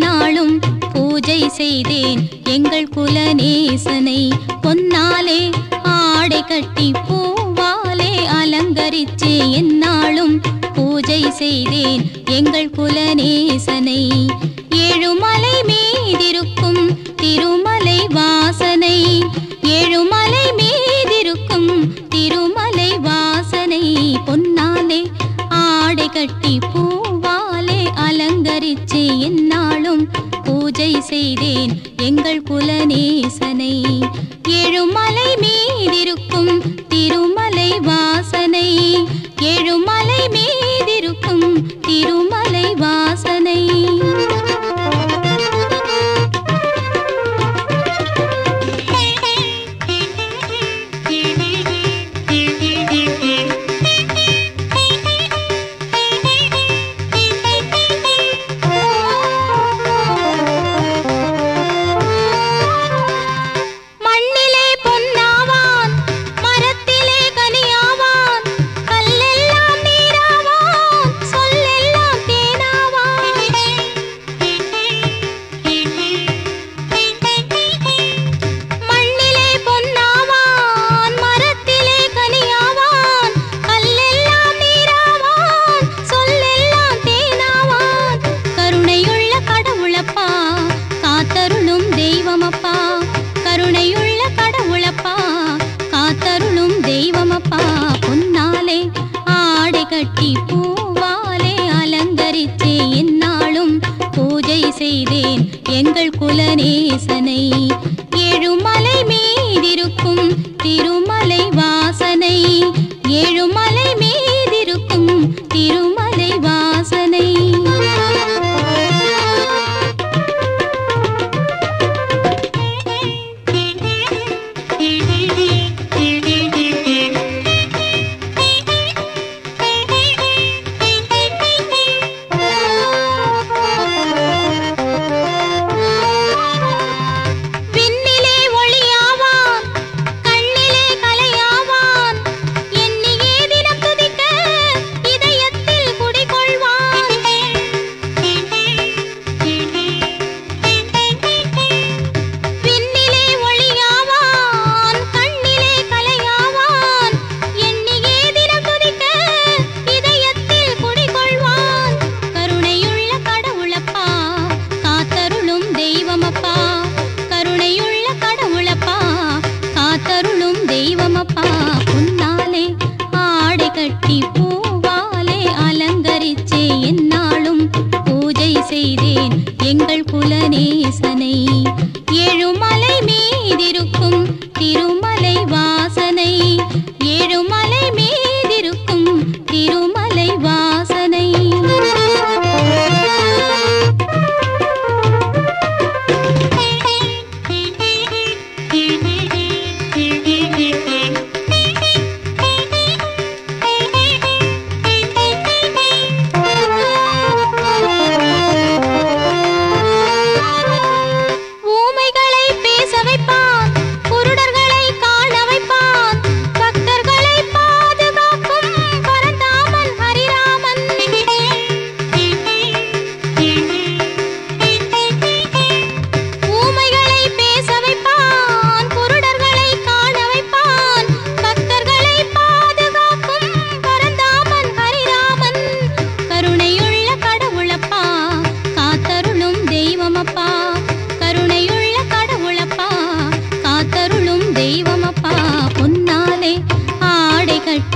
எந்நாளும் பூஜை செய்தேன். எங்கள் குலநேசனை பொன்னாலே ஆடை கட்டி பூவாலே அலங்கரிச்சே எந்நாளும் பூஜை செய்தேன். எங்கள் குலநேசனை பூஜை செய்தேன் எங்கள் குலநேசனை. ஏழுமலை மீதிருக்கும் திருமலை வாசனை. ஏழு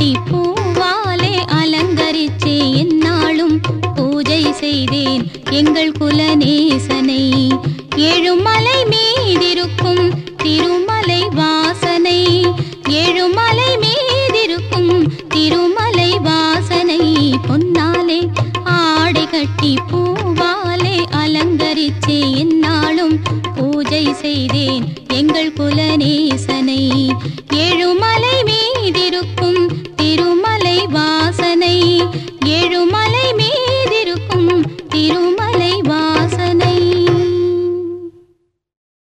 கட்டி பூவாலே அலங்கரிச்சே என்னாலும் பூஜை செய்தேன் எங்கள் குலநேசனை. ஏழுமலை மீதிருக்கும் திருமலை வாசனை. ஏழுமலை மீதிருக்கும் திருமலை வாசனை. பொன்னாலே ஆடை கட்டி பூவாலே அலங்கரிச்சே என்னாலும் பூஜை செய்தேன்